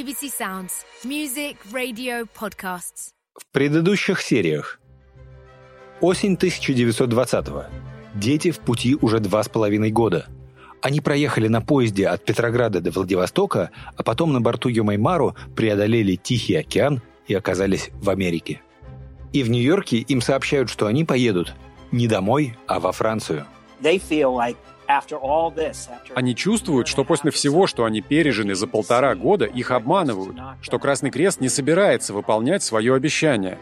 BBC Sounds. Music, radio, podcasts. В предыдущих сериях. Осень 1920-го. Дети в пути уже два с половиной года. Они проехали на поезде от Петрограда до Владивостока, а потом на борту Йомаймару преодолели Тихий океан и оказались в Америке. И в Нью-Йорке им сообщают, что они поедут не домой, а во Францию. Они чувствуют, что после всего, что они пережили за полтора года, их обманывают, что Красный Крест не собирается выполнять свое обещание.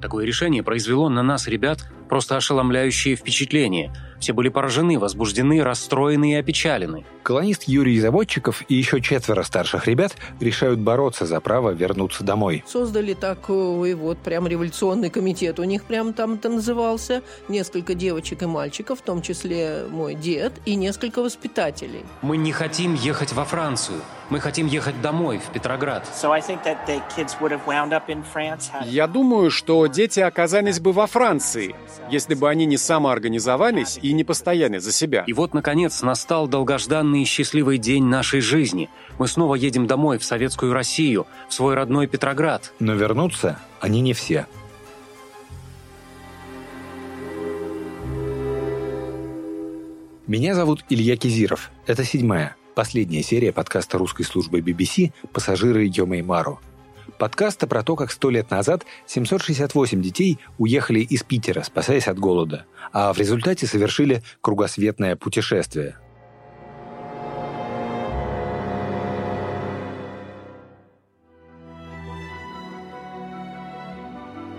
Такое решение произвело на нас, ребят, просто ошеломляющее впечатление. Все были поражены, возбуждены, расстроены и опечалены. Колонист Юрий Заводчиков и еще четверо старших ребят решают бороться за право вернуться домой. Создали такой вот прям революционный комитет. У них прям там это назывался. Несколько девочек и мальчиков, в том числе мой дед и несколько воспитателей. Мы не хотим ехать во Францию. Мы хотим ехать домой, в Петроград. Я думаю, что дети оказались бы во Франции, если бы они не самоорганизовались и не постояли за себя. И вот, наконец, настал долгожданный и счастливый день нашей жизни. Мы снова едем домой, в Советскую Россию, в свой родной Петроград. Но вернутся они не все. Меня зовут Илья Кизиров. Это седьмая, последняя серия подкаста русской службы BBC «Пассажиры Йомеймару». Подкаста про то, как сто лет назад 768 детей уехали из Питера, спасаясь от голода, а в результате совершили кругосветное путешествие.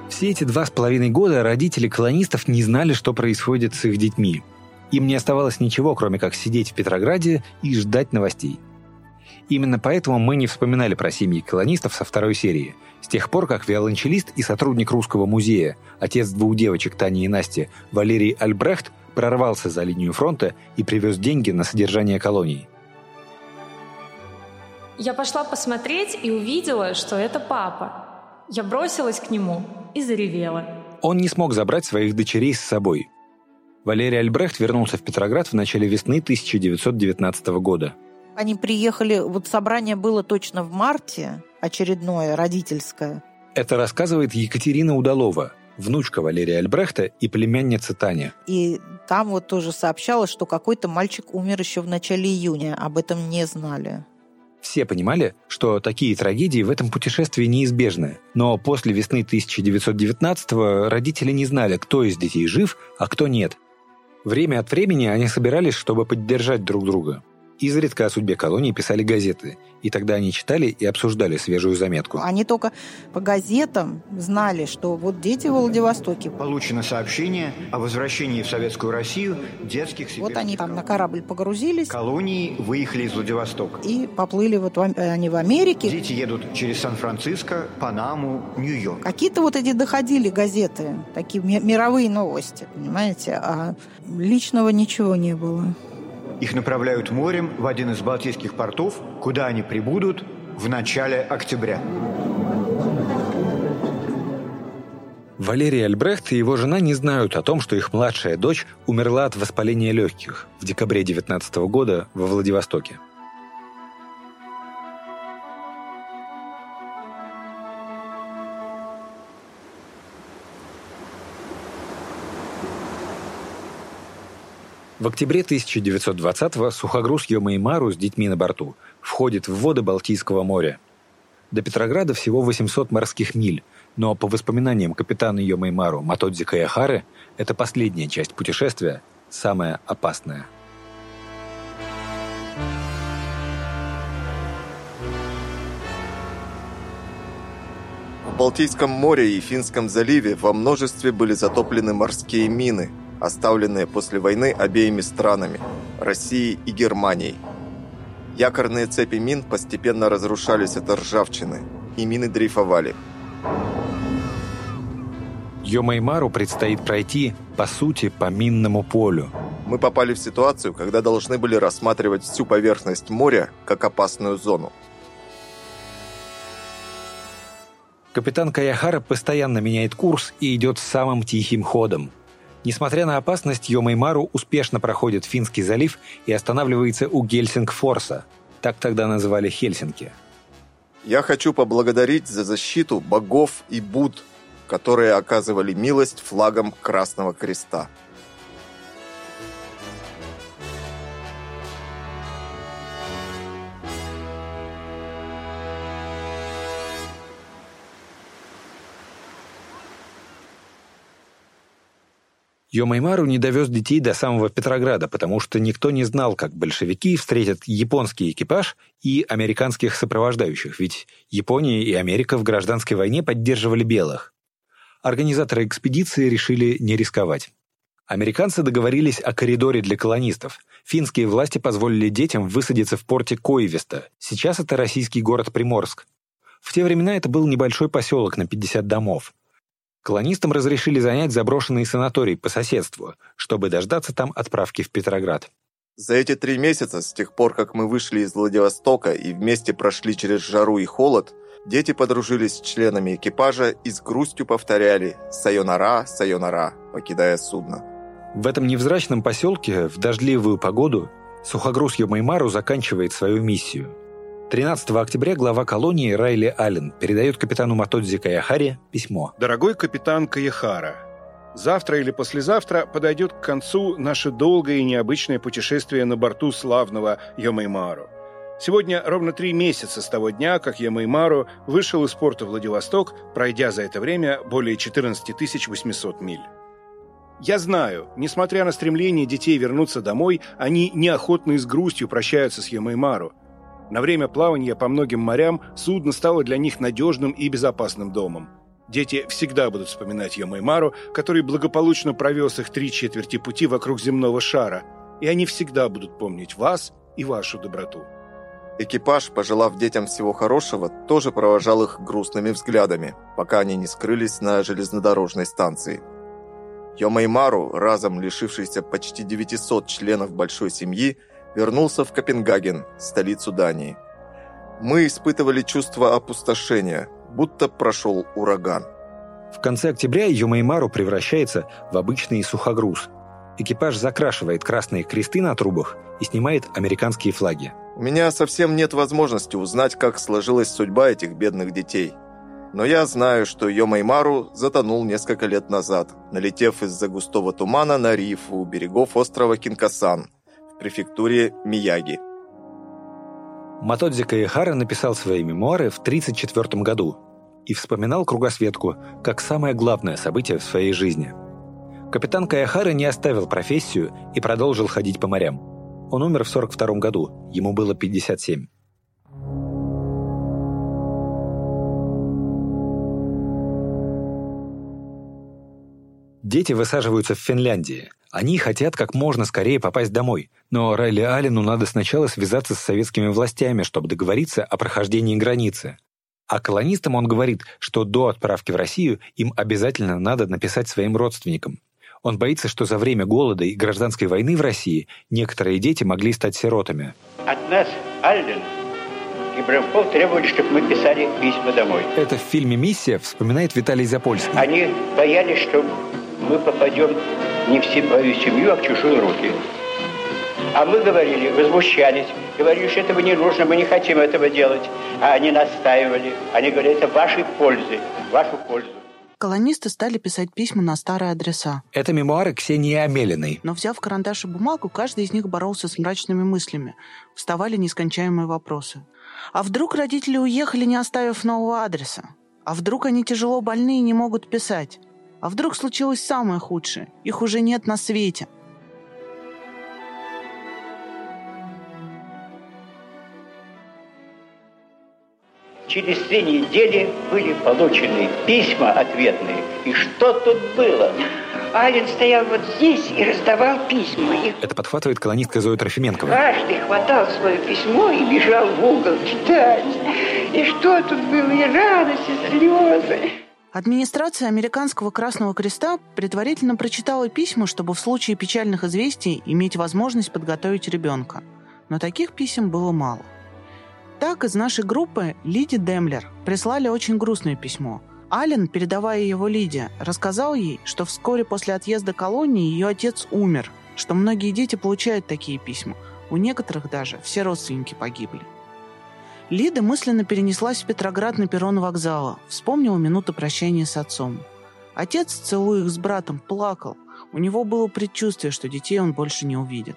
Все эти два с половиной года родители колонистов не знали, что происходит с их детьми. Им не оставалось ничего, кроме как сидеть в Петрограде и ждать новостей. Именно поэтому мы не вспоминали про семьи колонистов со второй серии. С тех пор, как виолончелист и сотрудник русского музея, отец двух девочек Тани и Насти, Валерий Альбрехт, прорвался за линию фронта и привез деньги на содержание колоний. Я пошла посмотреть и увидела, что это папа. Я бросилась к нему и заревела. Он не смог забрать своих дочерей с собой. Валерий Альбрехт вернулся в Петроград в начале весны 1919 года. Они приехали, вот собрание было точно в марте, очередное, родительское. Это рассказывает Екатерина Удалова, внучка Валерия Альбрехта и племянница Таня. И там вот тоже сообщалось, что какой-то мальчик умер еще в начале июня. Об этом не знали. Все понимали, что такие трагедии в этом путешествии неизбежны. Но после весны 1919-го родители не знали, кто из детей жив, а кто нет. Время от времени они собирались, чтобы поддержать друг друга. Изредка о судьбе колонии писали газеты, и тогда они читали и обсуждали свежую заметку. Они только по газетам знали, что вот дети в Владивостоке. Получено сообщение о возвращении в Советскую Россию детских Вот они там на корабль погрузились. Колонии выехали из Владивостока. И поплыли вот в, они в Америке. Дети едут через Сан-Франциско, Панаму, Нью-Йорк. Какие-то вот эти доходили газеты, такие мировые новости, понимаете, а личного ничего не было. Их направляют морем в один из балтийских портов, куда они прибудут в начале октября. Валерий Альбрехт и его жена не знают о том, что их младшая дочь умерла от воспаления легких в декабре 19 года во Владивостоке. В октябре 1920-го сухогруз Йомаймару с детьми на борту входит в воды Балтийского моря. До Петрограда всего 800 морских миль, но по воспоминаниям капитана Йомаймару Матодзи Каяхары, это последняя часть путешествия, самая опасная. В Балтийском море и Финском заливе во множестве были затоплены морские мины – оставленные после войны обеими странами – Россией и Германией. Якорные цепи мин постепенно разрушались от ржавчины, и мины дрейфовали. Йомаймару предстоит пройти, по сути, по минному полю. Мы попали в ситуацию, когда должны были рассматривать всю поверхность моря как опасную зону. Капитан Каяхара постоянно меняет курс и идет самым тихим ходом. Несмотря на опасность, Йомаймару успешно проходит Финский залив и останавливается у Гельсингфорса. Так тогда называли Хельсинки. Я хочу поблагодарить за защиту богов и Буд, которые оказывали милость флагом Красного Креста. Йомаймару не довез детей до самого Петрограда, потому что никто не знал, как большевики встретят японский экипаж и американских сопровождающих, ведь Япония и Америка в гражданской войне поддерживали белых. Организаторы экспедиции решили не рисковать. Американцы договорились о коридоре для колонистов. Финские власти позволили детям высадиться в порте Коивеста. Сейчас это российский город Приморск. В те времена это был небольшой поселок на 50 домов. Колонистам разрешили занять заброшенный санаторий по соседству, чтобы дождаться там отправки в Петроград. За эти три месяца, с тех пор, как мы вышли из Владивостока и вместе прошли через жару и холод, дети подружились с членами экипажа и с грустью повторяли «Сайонара, сайонара», покидая судно. В этом невзрачном поселке в дождливую погоду сухогруз Йомаймару заканчивает свою миссию – 13 октября глава колонии Райли Аллен передает капитану Матодзи Каяхаре письмо. «Дорогой капитан Каяхара, завтра или послезавтра подойдет к концу наше долгое и необычное путешествие на борту славного Йомаймару. Сегодня ровно три месяца с того дня, как Ямаймару вышел из порта Владивосток, пройдя за это время более 14 800 миль. Я знаю, несмотря на стремление детей вернуться домой, они неохотно и с грустью прощаются с Ямаймару – на время плавания по многим морям судно стало для них надежным и безопасным домом. Дети всегда будут вспоминать Ямаймару, который благополучно провез их три четверти пути вокруг земного шара, и они всегда будут помнить вас и вашу доброту. Экипаж, пожелав детям всего хорошего, тоже провожал их грустными взглядами, пока они не скрылись на железнодорожной станции. Йомаймару, разом лишившийся почти 900 членов большой семьи, вернулся в Копенгаген, столицу Дании. Мы испытывали чувство опустошения, будто прошел ураган. В конце октября Юмаймару превращается в обычный сухогруз. Экипаж закрашивает красные кресты на трубах и снимает американские флаги. У меня совсем нет возможности узнать, как сложилась судьба этих бедных детей. Но я знаю, что Йомаймару затонул несколько лет назад, налетев из-за густого тумана на риф у берегов острова Кинкасан – префектуре Мияги. Матодзи Каихара написал свои мемуары в 1934 году и вспоминал кругосветку как самое главное событие в своей жизни. Капитан Каяхара не оставил профессию и продолжил ходить по морям. Он умер в 1942 году, ему было 57. Дети высаживаются в Финляндии. Они хотят как можно скорее попасть домой. Но Райли Аллену надо сначала связаться с советскими властями, чтобы договориться о прохождении границы. А колонистам он говорит, что до отправки в Россию им обязательно надо написать своим родственникам. Он боится, что за время голода и гражданской войны в России некоторые дети могли стать сиротами. От нас Аллен и Брамков требовали, чтобы мы писали письма домой. Это в фильме «Миссия» вспоминает Виталий Запольский. Они боялись, что мы попадем не в свою семью, а в чужие руки. А мы говорили, возмущались, говорили, что этого не нужно, мы не хотим этого делать. А они настаивали. Они говорили, это вашей пользы, вашу пользу. Колонисты стали писать письма на старые адреса. Это мемуары Ксении Амелиной. Но взяв карандаш и бумагу, каждый из них боролся с мрачными мыслями. Вставали нескончаемые вопросы. А вдруг родители уехали, не оставив нового адреса? А вдруг они тяжело больны и не могут писать? А вдруг случилось самое худшее? Их уже нет на свете. Через три недели были получены письма ответные. И что тут было? Ален стоял вот здесь и раздавал письма. Это подхватывает колонистка Зоя Трофименкова. Каждый хватал свое письмо и бежал в угол читать. И что тут было? И радость, и слезы. Администрация Американского Красного Креста предварительно прочитала письма, чтобы в случае печальных известий иметь возможность подготовить ребенка. Но таких писем было мало. Так из нашей группы Лиди Демлер прислали очень грустное письмо. Ален, передавая его Лиде, рассказал ей, что вскоре после отъезда колонии ее отец умер, что многие дети получают такие письма. У некоторых даже все родственники погибли. Лида мысленно перенеслась в Петроград на перрон вокзала, вспомнила минуту прощания с отцом. Отец, целуя их с братом, плакал. У него было предчувствие, что детей он больше не увидит.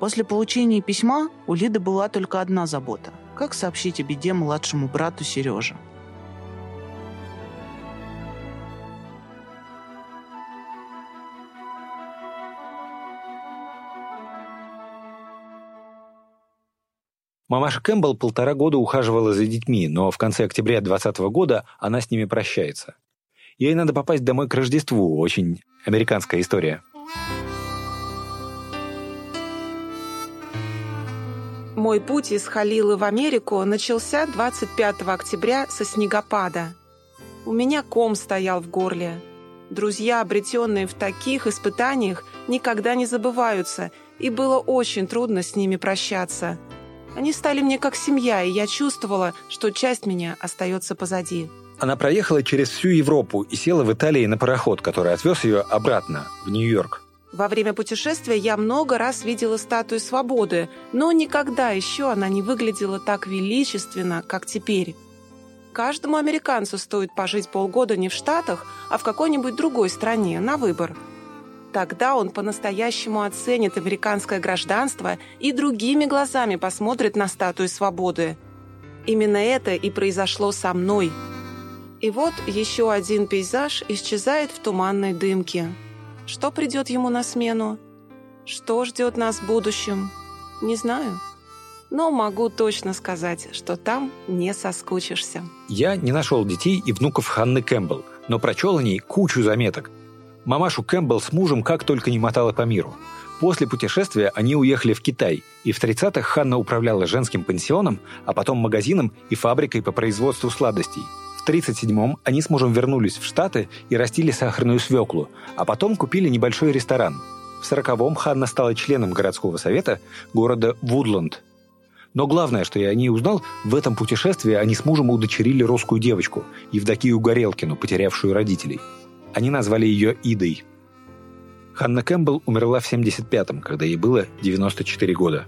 После получения письма у Лиды была только одна забота – как сообщить о беде младшему брату Сереже. Мамаша Кэмпбелл полтора года ухаживала за детьми, но в конце октября 2020 года она с ними прощается. Ей надо попасть домой к Рождеству. Очень американская история. Мой путь из Халилы в Америку начался 25 октября со снегопада. У меня ком стоял в горле. Друзья, обретенные в таких испытаниях, никогда не забываются, и было очень трудно с ними прощаться – они стали мне как семья, и я чувствовала, что часть меня остается позади. Она проехала через всю Европу и села в Италии на пароход, который отвез ее обратно, в Нью-Йорк. Во время путешествия я много раз видела статую свободы, но никогда еще она не выглядела так величественно, как теперь. Каждому американцу стоит пожить полгода не в Штатах, а в какой-нибудь другой стране, на выбор – Тогда он по-настоящему оценит американское гражданство и другими глазами посмотрит на статую свободы. Именно это и произошло со мной. И вот еще один пейзаж исчезает в туманной дымке. Что придет ему на смену? Что ждет нас в будущем? Не знаю. Но могу точно сказать, что там не соскучишься. Я не нашел детей и внуков Ханны Кэмпбелл, но прочел о ней кучу заметок – Мамашу Кэмпбелл с мужем как только не мотала по миру. После путешествия они уехали в Китай, и в 30-х Ханна управляла женским пансионом, а потом магазином и фабрикой по производству сладостей. В 37-м они с мужем вернулись в Штаты и растили сахарную свеклу, а потом купили небольшой ресторан. В 40-м Ханна стала членом городского совета города Вудланд. Но главное, что я о ней узнал, в этом путешествии они с мужем удочерили русскую девочку, Евдокию Горелкину, потерявшую родителей – они назвали ее Идой. Ханна Кэмпбелл умерла в 75-м, когда ей было 94 года.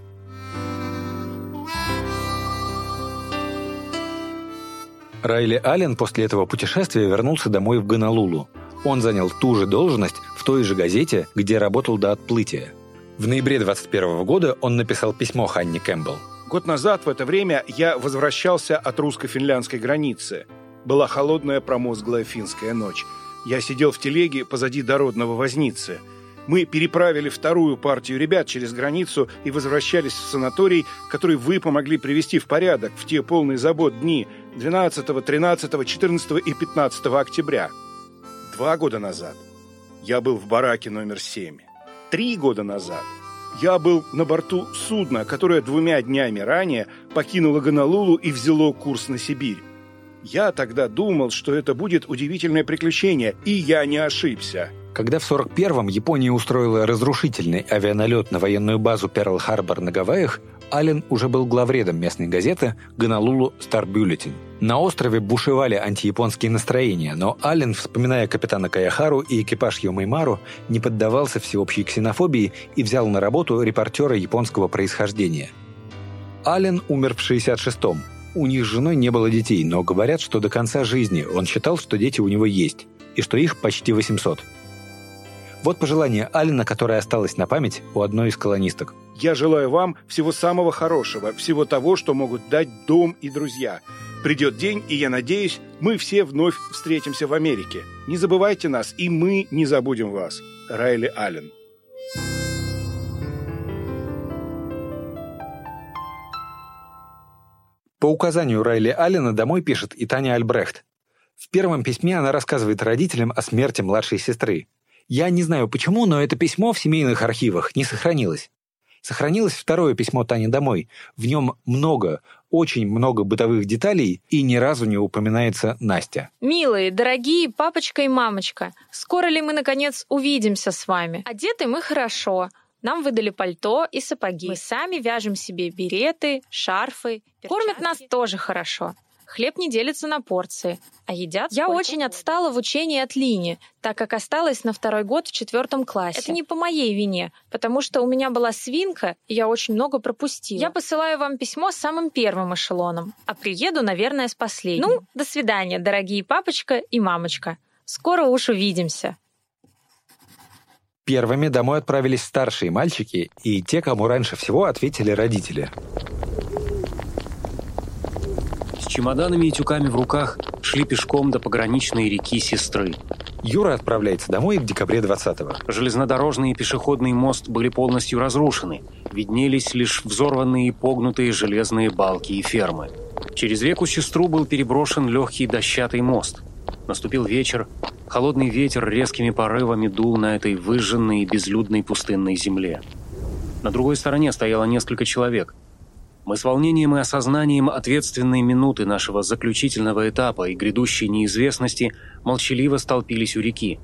Райли Аллен после этого путешествия вернулся домой в Гонолулу. Он занял ту же должность в той же газете, где работал до отплытия. В ноябре 21 года он написал письмо Ханне Кэмпбелл. Год назад в это время я возвращался от русско-финляндской границы. Была холодная промозглая финская ночь. Я сидел в телеге позади дородного возницы. Мы переправили вторую партию ребят через границу и возвращались в санаторий, который вы помогли привести в порядок в те полные забот дни 12, 13, 14 и 15 октября. Два года назад я был в бараке номер 7. Три года назад я был на борту судна, которое двумя днями ранее покинуло Гонолулу и взяло курс на Сибирь. Я тогда думал, что это будет удивительное приключение, и я не ошибся. Когда в 41-м Япония устроила разрушительный авианалет на военную базу Перл-Харбор на Гавайях, Аллен уже был главредом местной газеты «Гонолулу Стар Бюллетень». На острове бушевали антияпонские настроения, но Аллен, вспоминая капитана Каяхару и экипаж Йомаймару, не поддавался всеобщей ксенофобии и взял на работу репортера японского происхождения. Аллен умер в 66-м, у них с женой не было детей, но говорят, что до конца жизни он считал, что дети у него есть, и что их почти 800. Вот пожелание Алина, которое осталось на память у одной из колонисток. «Я желаю вам всего самого хорошего, всего того, что могут дать дом и друзья. Придет день, и я надеюсь, мы все вновь встретимся в Америке. Не забывайте нас, и мы не забудем вас. Райли Аллен». По указанию Райли Аллена домой пишет и Таня Альбрехт. В первом письме она рассказывает родителям о смерти младшей сестры. Я не знаю почему, но это письмо в семейных архивах не сохранилось. Сохранилось второе письмо Тани домой. В нем много, очень много бытовых деталей, и ни разу не упоминается Настя. Милые, дорогие папочка и мамочка, скоро ли мы, наконец, увидимся с вами? Одеты мы хорошо, нам выдали пальто и сапоги. Мы сами вяжем себе береты, шарфы. Перчатки. Кормят нас тоже хорошо. Хлеб не делится на порции, а едят Я очень отстала в учении от Лини, так как осталась на второй год в четвертом классе. Это не по моей вине, потому что у меня была свинка, и я очень много пропустила. Я посылаю вам письмо с самым первым эшелоном, а приеду, наверное, с последним. Ну, до свидания, дорогие папочка и мамочка. Скоро уж увидимся. Первыми домой отправились старшие мальчики и те, кому раньше всего ответили родители. С чемоданами и тюками в руках шли пешком до пограничной реки Сестры. Юра отправляется домой в декабре 20-го. Железнодорожный и пешеходный мост были полностью разрушены. Виднелись лишь взорванные и погнутые железные балки и фермы. Через реку Сестру был переброшен легкий дощатый мост. Наступил вечер, холодный ветер резкими порывами дул на этой выжженной и безлюдной пустынной земле. На другой стороне стояло несколько человек. Мы с волнением и осознанием ответственной минуты нашего заключительного этапа и грядущей неизвестности молчаливо столпились у реки.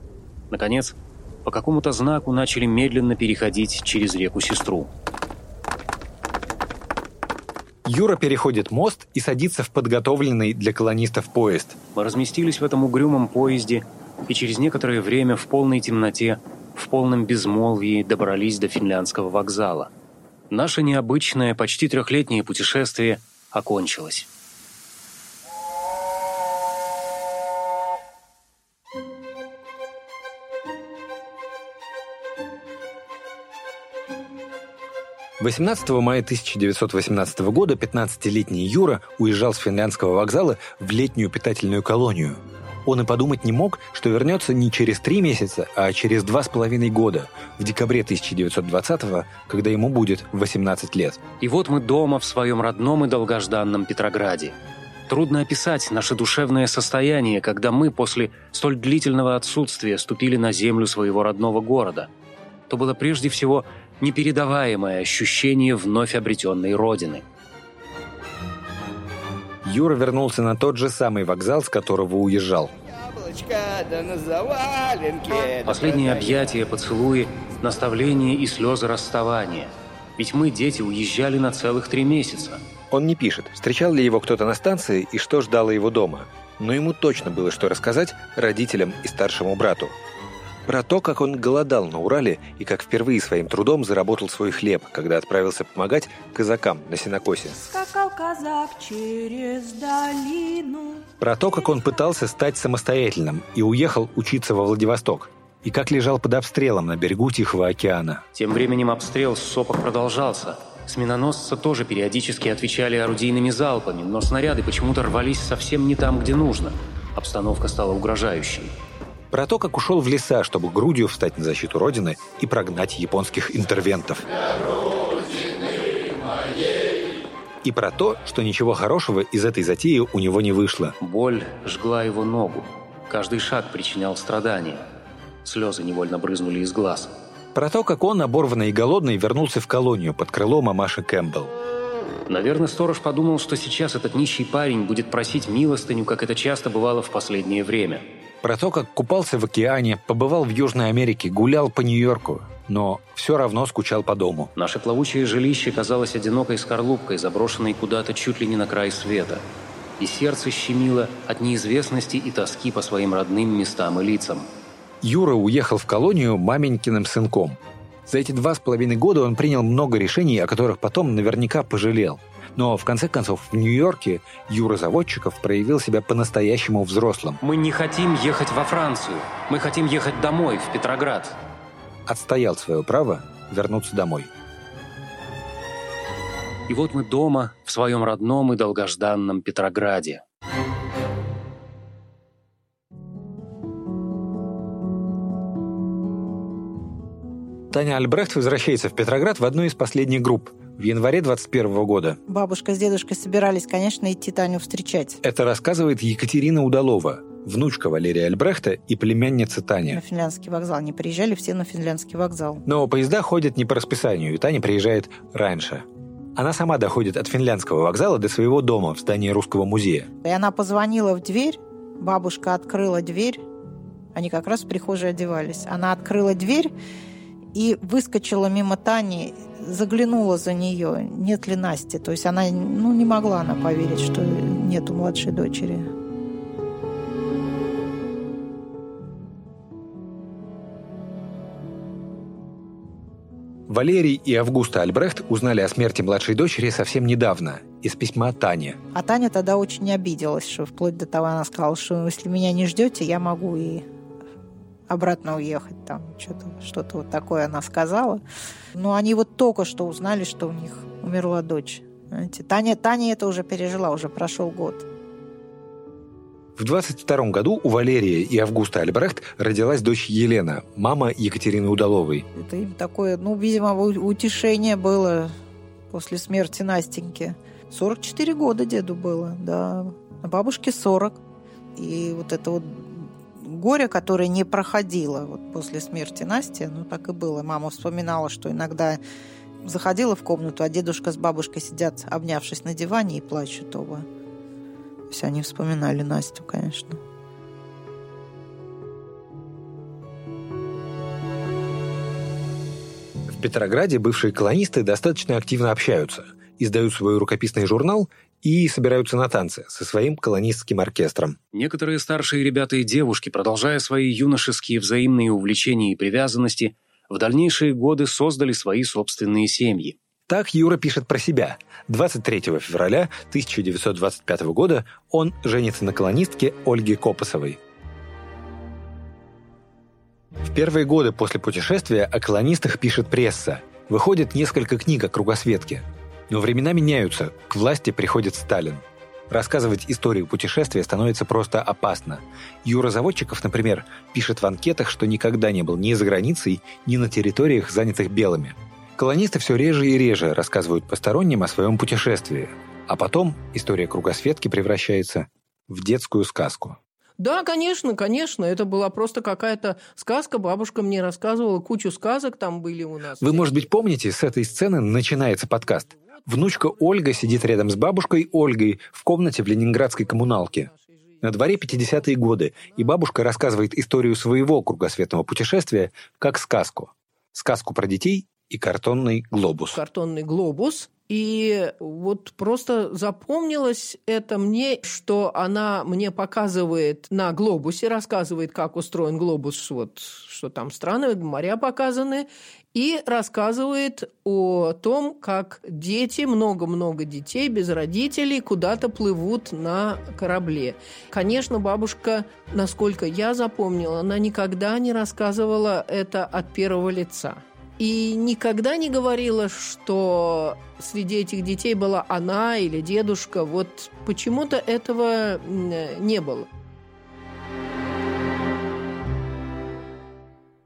Наконец, по какому-то знаку начали медленно переходить через реку Сестру. Юра переходит мост и садится в подготовленный для колонистов поезд. Мы разместились в этом угрюмом поезде и через некоторое время в полной темноте, в полном безмолвии добрались до финляндского вокзала. Наше необычное, почти трехлетнее путешествие окончилось. 18 мая 1918 года 15-летний Юра уезжал с финляндского вокзала в летнюю питательную колонию. Он и подумать не мог, что вернется не через три месяца, а через два с половиной года, в декабре 1920 когда ему будет 18 лет. И вот мы дома в своем родном и долгожданном Петрограде. Трудно описать наше душевное состояние, когда мы после столь длительного отсутствия ступили на землю своего родного города. То было прежде всего непередаваемое ощущение вновь обретенной родины. Юра вернулся на тот же самый вокзал, с которого уезжал. Последние объятия, поцелуи, наставления и слезы расставания. Ведь мы, дети, уезжали на целых три месяца. Он не пишет, встречал ли его кто-то на станции и что ждало его дома. Но ему точно было что рассказать родителям и старшему брату. Про то, как он голодал на Урале и как впервые своим трудом заработал свой хлеб, когда отправился помогать казакам на сенокосе. Скакал казак через долину. Про то, как он пытался стать самостоятельным и уехал учиться во Владивосток. И как лежал под обстрелом на берегу Тихого океана. Тем временем обстрел с сопок продолжался. С миноносца тоже периодически отвечали орудийными залпами, но снаряды почему-то рвались совсем не там, где нужно. Обстановка стала угрожающей. Про то, как ушел в леса, чтобы грудью встать на защиту Родины и прогнать японских интервентов. И про то, что ничего хорошего из этой затеи у него не вышло. Боль жгла его ногу. Каждый шаг причинял страдания. Слезы невольно брызнули из глаз. Про то, как он, оборванный и голодный, вернулся в колонию под крыло мамаши Кэмпбелл. Наверное, сторож подумал, что сейчас этот нищий парень будет просить милостыню, как это часто бывало в последнее время про то, как купался в океане, побывал в Южной Америке, гулял по Нью-Йорку, но все равно скучал по дому. Наше плавучее жилище казалось одинокой скорлупкой, заброшенной куда-то чуть ли не на край света. И сердце щемило от неизвестности и тоски по своим родным местам и лицам. Юра уехал в колонию маменькиным сынком. За эти два с половиной года он принял много решений, о которых потом наверняка пожалел – но, в конце концов, в Нью-Йорке Юра Заводчиков проявил себя по-настоящему взрослым. «Мы не хотим ехать во Францию. Мы хотим ехать домой, в Петроград». Отстоял свое право вернуться домой. И вот мы дома, в своем родном и долгожданном Петрограде. Таня Альбрехт возвращается в Петроград в одну из последних групп – в январе 21 года. Бабушка с дедушкой собирались, конечно, идти Таню встречать. Это рассказывает Екатерина Удалова, внучка Валерия Альбрехта и племянница Таня. На финляндский вокзал не приезжали все на финляндский вокзал. Но поезда ходят не по расписанию, и Таня приезжает раньше. Она сама доходит от финляндского вокзала до своего дома в здании Русского музея. И она позвонила в дверь, бабушка открыла дверь, они как раз в прихожей одевались. Она открыла дверь, и выскочила мимо Тани, заглянула за нее, нет ли Насти. То есть она ну, не могла она поверить, что нету младшей дочери. Валерий и Августа Альбрехт узнали о смерти младшей дочери совсем недавно, из письма Тани. А Таня тогда очень обиделась, что вплоть до того она сказала, что если меня не ждете, я могу и обратно уехать. Там что-то что вот такое она сказала. Но они вот только что узнали, что у них умерла дочь. Знаете, Таня, Таня это уже пережила, уже прошел год. В 22 году у Валерия и Августа Альбрехт родилась дочь Елена, мама Екатерины Удаловой. Это им такое, ну, видимо, утешение было после смерти Настеньки. 44 года деду было, да. А бабушке 40. И вот это вот горе, которое не проходило вот после смерти Насти, ну, так и было. Мама вспоминала, что иногда заходила в комнату, а дедушка с бабушкой сидят, обнявшись на диване и плачут оба. Все они вспоминали Настю, конечно. В Петрограде бывшие колонисты достаточно активно общаются, издают свой рукописный журнал и собираются на танцы со своим колонистским оркестром. Некоторые старшие ребята и девушки, продолжая свои юношеские взаимные увлечения и привязанности, в дальнейшие годы создали свои собственные семьи. Так Юра пишет про себя. 23 февраля 1925 года он женится на колонистке Ольге Копосовой. В первые годы после путешествия о колонистах пишет пресса. Выходит несколько книг о кругосветке. Но времена меняются, к власти приходит Сталин. Рассказывать историю путешествия становится просто опасно. Юра Заводчиков, например, пишет в анкетах, что никогда не был ни за границей, ни на территориях, занятых белыми – Колонисты все реже и реже рассказывают посторонним о своем путешествии, а потом история кругосветки превращается в детскую сказку. Да, конечно, конечно. Это была просто какая-то сказка. Бабушка мне рассказывала, кучу сказок там были у нас. Вы, может быть, помните, с этой сцены начинается подкаст. Внучка Ольга сидит рядом с бабушкой Ольгой в комнате в ленинградской коммуналке. На дворе 50-е годы, и бабушка рассказывает историю своего кругосветного путешествия как сказку. Сказку про детей и картонный глобус. Картонный глобус. И вот просто запомнилось это мне, что она мне показывает на глобусе, рассказывает, как устроен глобус, вот, что там страны, моря показаны, и рассказывает о том, как дети, много-много детей без родителей куда-то плывут на корабле. Конечно, бабушка, насколько я запомнила, она никогда не рассказывала это от первого лица. И никогда не говорила, что среди этих детей была она или дедушка. Вот почему-то этого не было.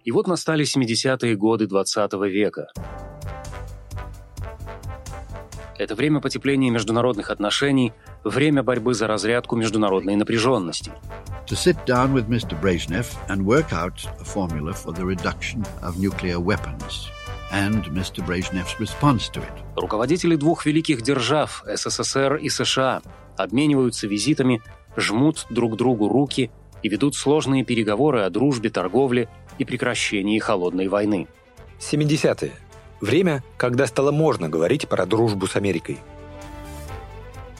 И вот настали 70-е годы 20 -го века. Это время потепления международных отношений, время борьбы за разрядку международной напряженности. To sit down with Mr. Brezhnev and work out a formula for the reduction of nuclear weapons and Mr. Brezhnev's response to it. Руководители двух великих держав, СССР и США, обмениваются визитами, жмут друг другу руки и ведут сложные переговоры о дружбе, торговле и прекращении холодной войны. 70-е. Время, когда стало можно говорить про дружбу с Америкой.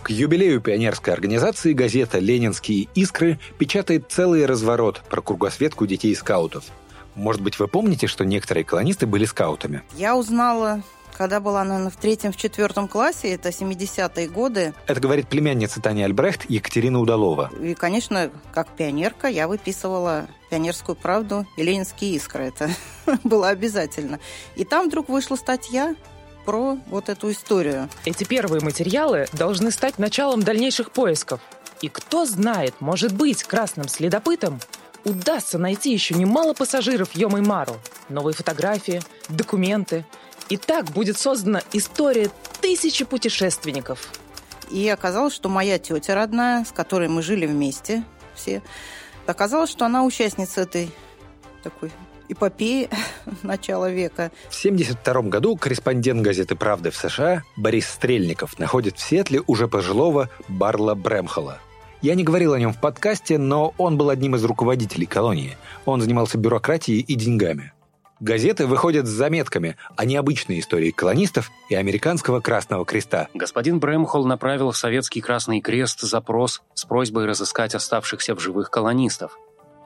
К юбилею пионерской организации газета «Ленинские искры» печатает целый разворот про кругосветку детей-скаутов. Может быть, вы помните, что некоторые колонисты были скаутами? Я узнала когда была, наверное, в третьем, в четвертом классе, это 70-е годы. Это говорит племянница Таня Альбрехт Екатерина Удалова. И, конечно, как пионерка я выписывала пионерскую правду и ленинские искры. Это было обязательно. И там вдруг вышла статья про вот эту историю. Эти первые материалы должны стать началом дальнейших поисков. И кто знает, может быть, красным следопытом удастся найти еще немало пассажиров Йомой Мару. Новые фотографии, документы – и так будет создана история тысячи путешественников. И оказалось, что моя тетя родная, с которой мы жили вместе все, оказалось, что она участница этой такой эпопеи начала века. В 1972 году корреспондент газеты «Правды» в США Борис Стрельников находит в Сиэтле уже пожилого Барла Бремхола. Я не говорил о нем в подкасте, но он был одним из руководителей колонии. Он занимался бюрократией и деньгами. Газеты выходят с заметками о необычной истории колонистов и американского Красного Креста. Господин Брэмхолл направил в Советский Красный Крест запрос с просьбой разыскать оставшихся в живых колонистов.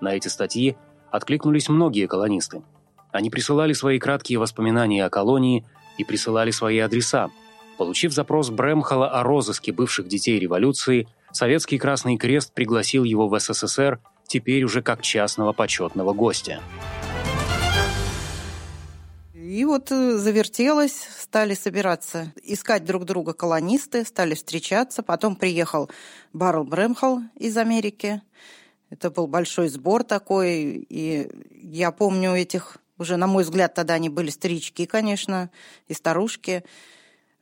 На эти статьи откликнулись многие колонисты. Они присылали свои краткие воспоминания о колонии и присылали свои адреса. Получив запрос Брэмхола о розыске бывших детей революции, Советский Красный Крест пригласил его в СССР теперь уже как частного почетного гостя. И вот э, завертелось, стали собираться, искать друг друга колонисты, стали встречаться. Потом приехал Барл Брэмхол из Америки. Это был большой сбор такой. И я помню этих, уже, на мой взгляд, тогда они были старички, конечно, и старушки.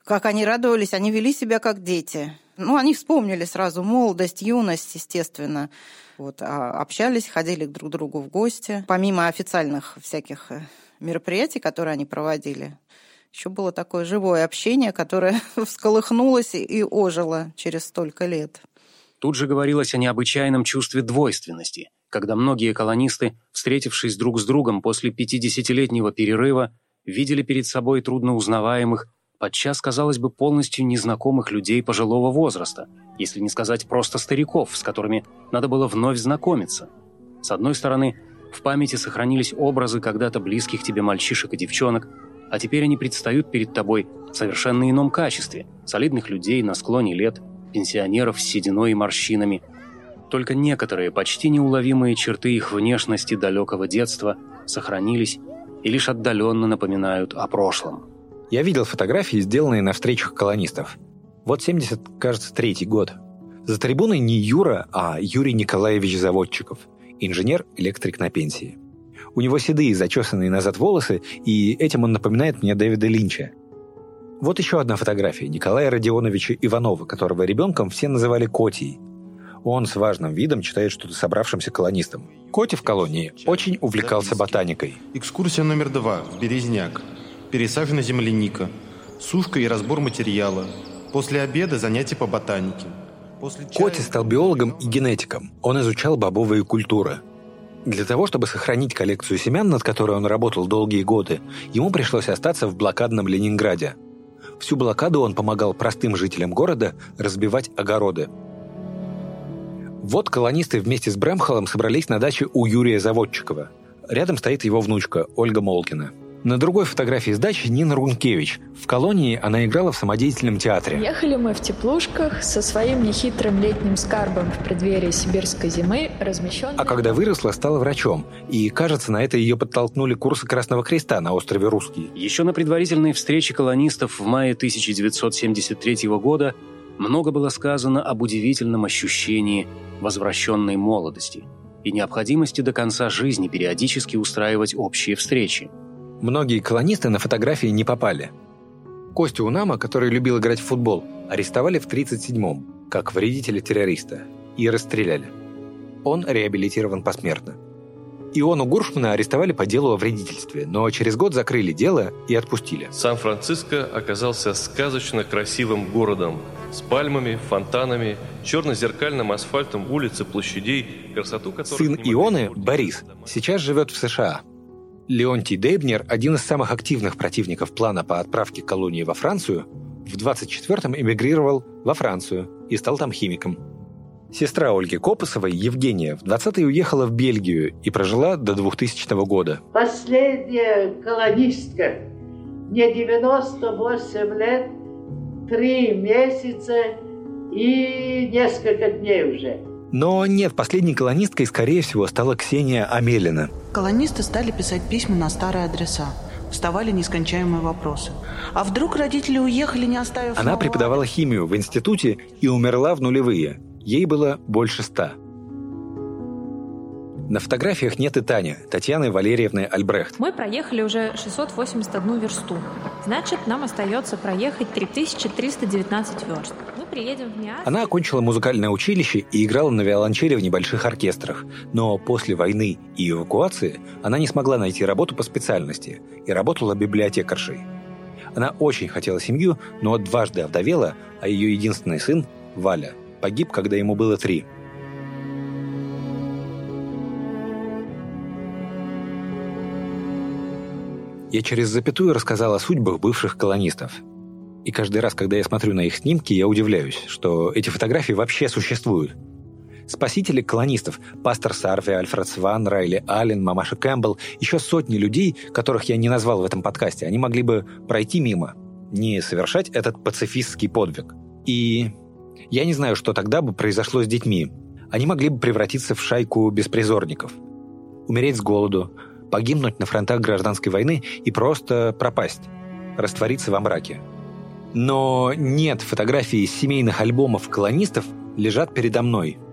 Как они радовались, они вели себя как дети. Ну, они вспомнили сразу молодость, юность, естественно. Вот, а общались, ходили друг к другу в гости. Помимо официальных всяких э, мероприятий, которые они проводили, еще было такое живое общение, которое всколыхнулось и ожило через столько лет. Тут же говорилось о необычайном чувстве двойственности, когда многие колонисты, встретившись друг с другом после 50-летнего перерыва, видели перед собой трудноузнаваемых, подчас, казалось бы, полностью незнакомых людей пожилого возраста, если не сказать просто стариков, с которыми надо было вновь знакомиться. С одной стороны, в памяти сохранились образы когда-то близких тебе мальчишек и девчонок, а теперь они предстают перед тобой в совершенно ином качестве, солидных людей на склоне лет, пенсионеров с сединой и морщинами. Только некоторые почти неуловимые черты их внешности далекого детства сохранились и лишь отдаленно напоминают о прошлом. Я видел фотографии, сделанные на встречах колонистов. Вот 70, кажется, третий год. За трибуной не Юра, а Юрий Николаевич Заводчиков – инженер-электрик на пенсии. У него седые, зачесанные назад волосы, и этим он напоминает мне Дэвида Линча. Вот еще одна фотография Николая Родионовича Иванова, которого ребенком все называли Котей. Он с важным видом читает что-то собравшимся колонистам. Коти в колонии очень увлекался ботаникой. Экскурсия номер два в Березняк. Пересажена земляника. Сушка и разбор материала. После обеда занятия по ботанике. Коти стал биологом и генетиком. Он изучал бобовые культуры. Для того, чтобы сохранить коллекцию семян, над которой он работал долгие годы, ему пришлось остаться в блокадном Ленинграде. Всю блокаду он помогал простым жителям города разбивать огороды. Вот колонисты вместе с Брэмхолом собрались на даче у Юрия Заводчикова. Рядом стоит его внучка Ольга Молкина. На другой фотографии с дачи Нина Рункевич. В колонии она играла в самодеятельном театре. Ехали мы в теплушках со своим нехитрым летним скарбом в преддверии сибирской зимы, размещенной... А когда выросла, стала врачом. И, кажется, на это ее подтолкнули курсы Красного Креста на острове Русский. Еще на предварительной встрече колонистов в мае 1973 года много было сказано об удивительном ощущении возвращенной молодости и необходимости до конца жизни периодически устраивать общие встречи. Многие колонисты на фотографии не попали. Костю Унама, который любил играть в футбол, арестовали в 1937-м, как вредителя-террориста, и расстреляли. Он реабилитирован посмертно. Иону Гуршмана арестовали по делу о вредительстве, но через год закрыли дело и отпустили. Сан-Франциско оказался сказочно красивым городом с пальмами, фонтанами, черно-зеркальным асфальтом улиц и площадей, красоту которых... Сын Ионы, Борис, сейчас живет в США, Леонтий Дейбнер, один из самых активных противников плана по отправке колонии во Францию, в 24-м эмигрировал во Францию и стал там химиком. Сестра Ольги Копосовой, Евгения, в 20-е уехала в Бельгию и прожила до 2000 года. Последняя колонистка. Мне 98 лет, 3 месяца и несколько дней уже. Но нет, последней колонисткой, скорее всего, стала Ксения Амелина. Колонисты стали писать письма на старые адреса. Вставали нескончаемые вопросы. А вдруг родители уехали, не оставив... Она преподавала химию в институте и умерла в нулевые. Ей было больше ста. На фотографиях нет и Таня, Татьяны Валерьевны Альбрехт. Мы проехали уже 681 версту. Значит, нам остается проехать 3319 верст. Мы приедем в Ниас... Она окончила музыкальное училище и играла на виолончели в небольших оркестрах. Но после войны и эвакуации она не смогла найти работу по специальности и работала библиотекаршей. Она очень хотела семью, но дважды овдовела, а ее единственный сын, Валя, погиб, когда ему было три – я через запятую рассказал о судьбах бывших колонистов. И каждый раз, когда я смотрю на их снимки, я удивляюсь, что эти фотографии вообще существуют. Спасители колонистов – пастор Сарви, Альфред Сван, Райли Аллен, мамаша Кэмпбелл, еще сотни людей, которых я не назвал в этом подкасте, они могли бы пройти мимо, не совершать этот пацифистский подвиг. И я не знаю, что тогда бы произошло с детьми. Они могли бы превратиться в шайку беспризорников. Умереть с голоду, погибнуть на фронтах гражданской войны и просто пропасть, раствориться во мраке. Но нет фотографий семейных альбомов колонистов лежат передо мной –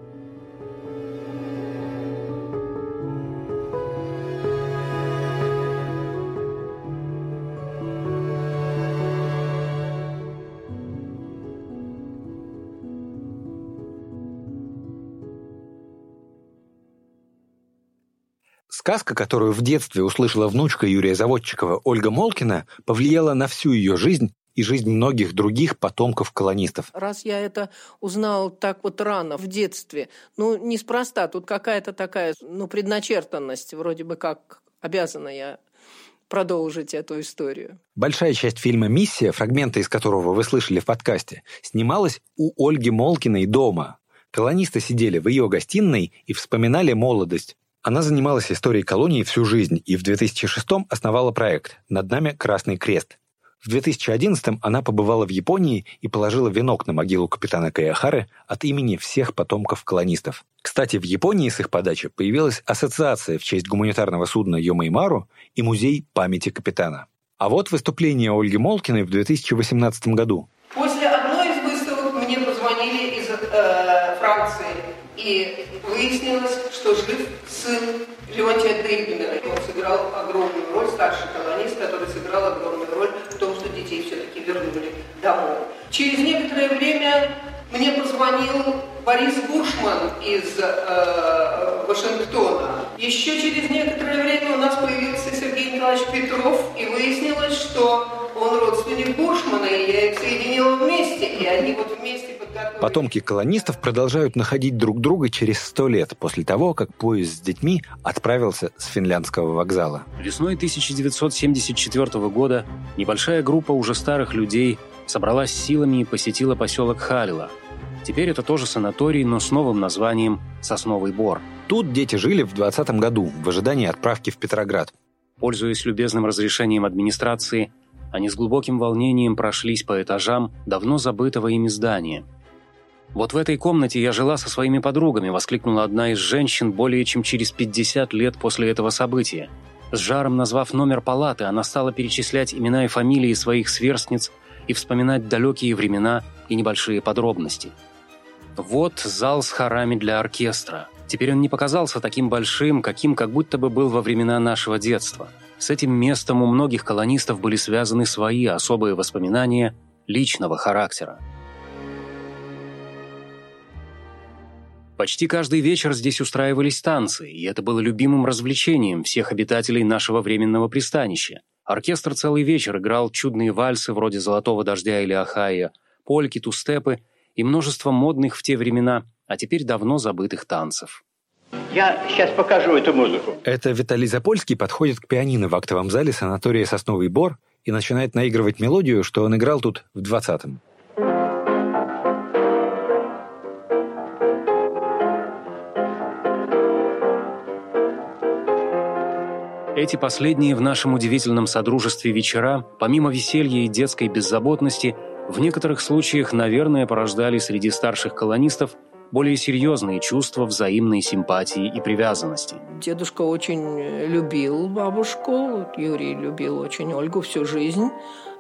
Сказка, которую в детстве услышала внучка Юрия Заводчикова Ольга Молкина, повлияла на всю ее жизнь и жизнь многих других потомков колонистов. Раз я это узнал так вот рано, в детстве, ну, неспроста, тут какая-то такая, ну, предначертанность, вроде бы как обязана я продолжить эту историю. Большая часть фильма «Миссия», фрагменты из которого вы слышали в подкасте, снималась у Ольги Молкиной дома. Колонисты сидели в ее гостиной и вспоминали молодость, она занималась историей колонии всю жизнь и в 2006 основала проект «Над нами Красный Крест». В 2011 она побывала в Японии и положила венок на могилу капитана Каяхары от имени всех потомков колонистов. Кстати, в Японии с их подачи появилась ассоциация в честь гуманитарного судна Йомаймару и музей памяти капитана. А вот выступление Ольги Молкиной в 2018 году. После одной из выставок мне позвонили из э, Франции и выяснилось, что жив сын Леонтия Дейбинера. Он сыграл огромную роль, старший колонист, который сыграл огромную роль в том, что детей все-таки вернули домой. Через некоторое время мне позвонил Борис Буршман из э, Вашингтона. Еще через некоторое время у нас появился Сергей Николаевич Петров, и выяснилось, что он родственник Буршмана, и я их соединила вместе, и они вот вместе подготовили... Потомки колонистов продолжают находить друг друга через сто лет после того, как поезд с детьми отправился с финляндского вокзала. Весной 1974 года небольшая группа уже старых людей собралась силами и посетила поселок Халила. Теперь это тоже санаторий, но с новым названием «Сосновый бор». Тут дети жили в 20 году, в ожидании отправки в Петроград. Пользуясь любезным разрешением администрации, они с глубоким волнением прошлись по этажам давно забытого ими здания. «Вот в этой комнате я жила со своими подругами», — воскликнула одна из женщин более чем через 50 лет после этого события. С жаром назвав номер палаты, она стала перечислять имена и фамилии своих сверстниц и вспоминать далекие времена и небольшие подробности. Вот зал с хорами для оркестра. Теперь он не показался таким большим, каким как будто бы был во времена нашего детства. С этим местом у многих колонистов были связаны свои особые воспоминания личного характера. Почти каждый вечер здесь устраивались танцы, и это было любимым развлечением всех обитателей нашего временного пристанища. Оркестр целый вечер играл чудные вальсы вроде «Золотого дождя» или «Ахая», польки, тустепы и множество модных в те времена, а теперь давно забытых танцев. Я сейчас покажу эту музыку. Это Виталий Запольский подходит к пианино в актовом зале санатория «Сосновый бор» и начинает наигрывать мелодию, что он играл тут в 20-м. Эти последние в нашем удивительном содружестве вечера, помимо веселья и детской беззаботности, в некоторых случаях, наверное, порождали среди старших колонистов более серьезные чувства взаимной симпатии и привязанности. Дедушка очень любил бабушку, Юрий любил очень Ольгу всю жизнь.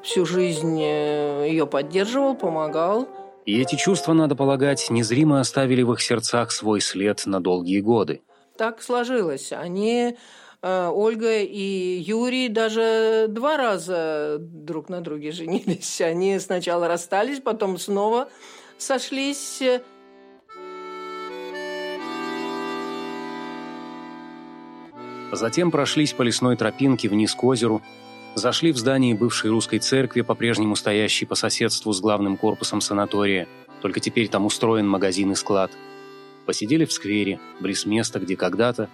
Всю жизнь э, ее поддерживал, помогал. И эти чувства, надо полагать, незримо оставили в их сердцах свой след на долгие годы. Так сложилось. Они Э, Ольга и Юрий даже два раза друг на друге женились. Они сначала расстались, потом снова сошлись. Затем прошлись по лесной тропинке вниз к озеру, зашли в здание бывшей русской церкви, по-прежнему стоящей по соседству с главным корпусом санатория, только теперь там устроен магазин и склад. Посидели в сквере, близ места, где когда-то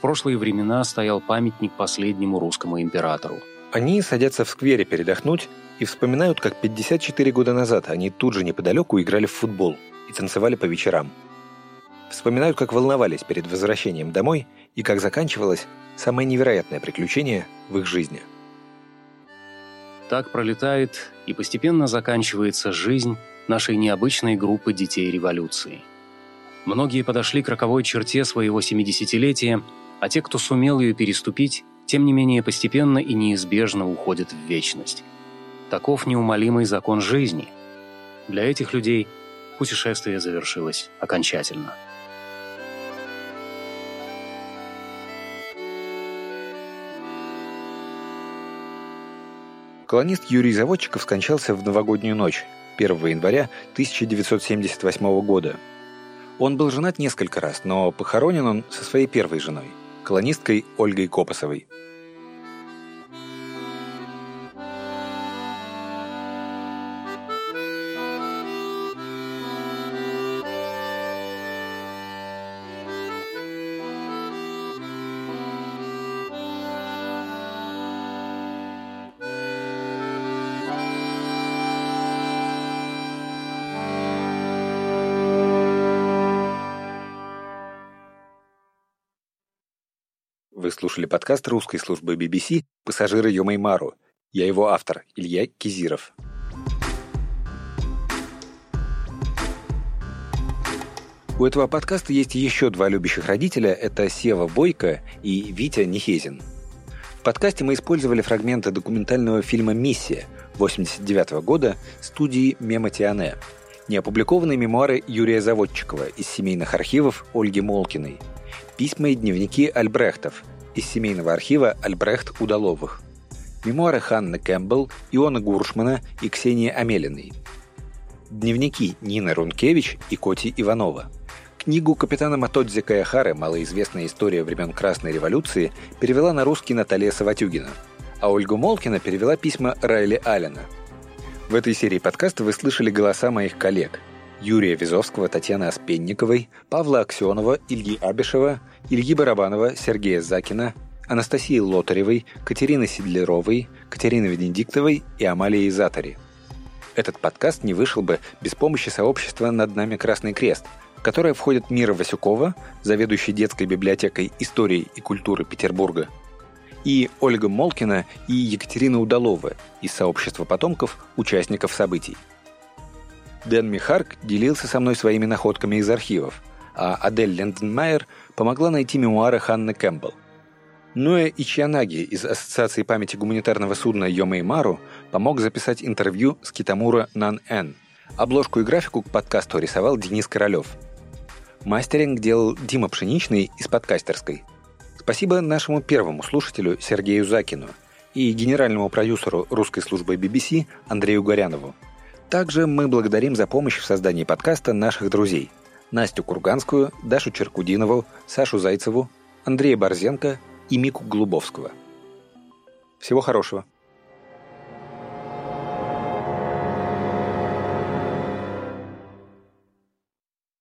в прошлые времена стоял памятник последнему русскому императору. Они садятся в сквере передохнуть и вспоминают, как 54 года назад они тут же неподалеку играли в футбол и танцевали по вечерам. Вспоминают, как волновались перед возвращением домой и как заканчивалось самое невероятное приключение в их жизни. Так пролетает и постепенно заканчивается жизнь нашей необычной группы детей революции. Многие подошли к роковой черте своего 70-летия, а те, кто сумел ее переступить, тем не менее постепенно и неизбежно уходят в вечность. Таков неумолимый закон жизни. Для этих людей путешествие завершилось окончательно. Колонист Юрий Заводчиков скончался в новогоднюю ночь, 1 января 1978 года. Он был женат несколько раз, но похоронен он со своей первой женой, колонисткой Ольгой Копосовой. Слушали подкаст русской службы BBC «Пассажиры Йомаймару». Я его автор, Илья Кизиров. У этого подкаста есть еще два любящих родителя. Это Сева Бойко и Витя Нехезин. В подкасте мы использовали фрагменты документального фильма «Миссия» 89 года студии Мематиане, неопубликованные мемуары Юрия Заводчикова из семейных архивов Ольги Молкиной – Письма и дневники Альбрехтов из семейного архива Альбрехт Удаловых. Мемуары Ханны Кэмпбелл, Иона Гуршмана и Ксении Амелиной. Дневники Нины Рункевич и Коти Иванова. Книгу капитана Матодзи Каяхары «Малоизвестная история времен Красной революции» перевела на русский Наталья Саватюгина, а Ольгу Молкина перевела письма Райли Аллена. В этой серии подкаста вы слышали голоса моих коллег – Юрия Визовского, Татьяны Оспенниковой, Павла Аксенова, Ильи Абишева, Ильи Барабанова, Сергея Закина, Анастасии Лотаревой, Катерины Сидлеровой, Катерины Венедиктовой и Амалии Затари. Этот подкаст не вышел бы без помощи сообщества «Над нами Красный Крест», которое входят Мира Васюкова, заведующий детской библиотекой истории и культуры Петербурга, и Ольга Молкина и Екатерина Удалова из сообщества потомков участников событий. Дэн Михарк делился со мной своими находками из архивов, а Адель Ленденмайер помогла найти мемуары Ханны Кэмпбелл. Ноэ Ичианаги из Ассоциации памяти гуманитарного судна Йомеймару помог записать интервью с Китамура Нан Эн. Обложку и графику к подкасту рисовал Денис Королёв. Мастеринг делал Дима Пшеничный из подкастерской. Спасибо нашему первому слушателю Сергею Закину и генеральному продюсеру русской службы BBC Андрею Горянову. Также мы благодарим за помощь в создании подкаста наших друзей. Настю Курганскую, Дашу Черкудинову, Сашу Зайцеву, Андрея Борзенко и Мику Глубовского. Всего хорошего.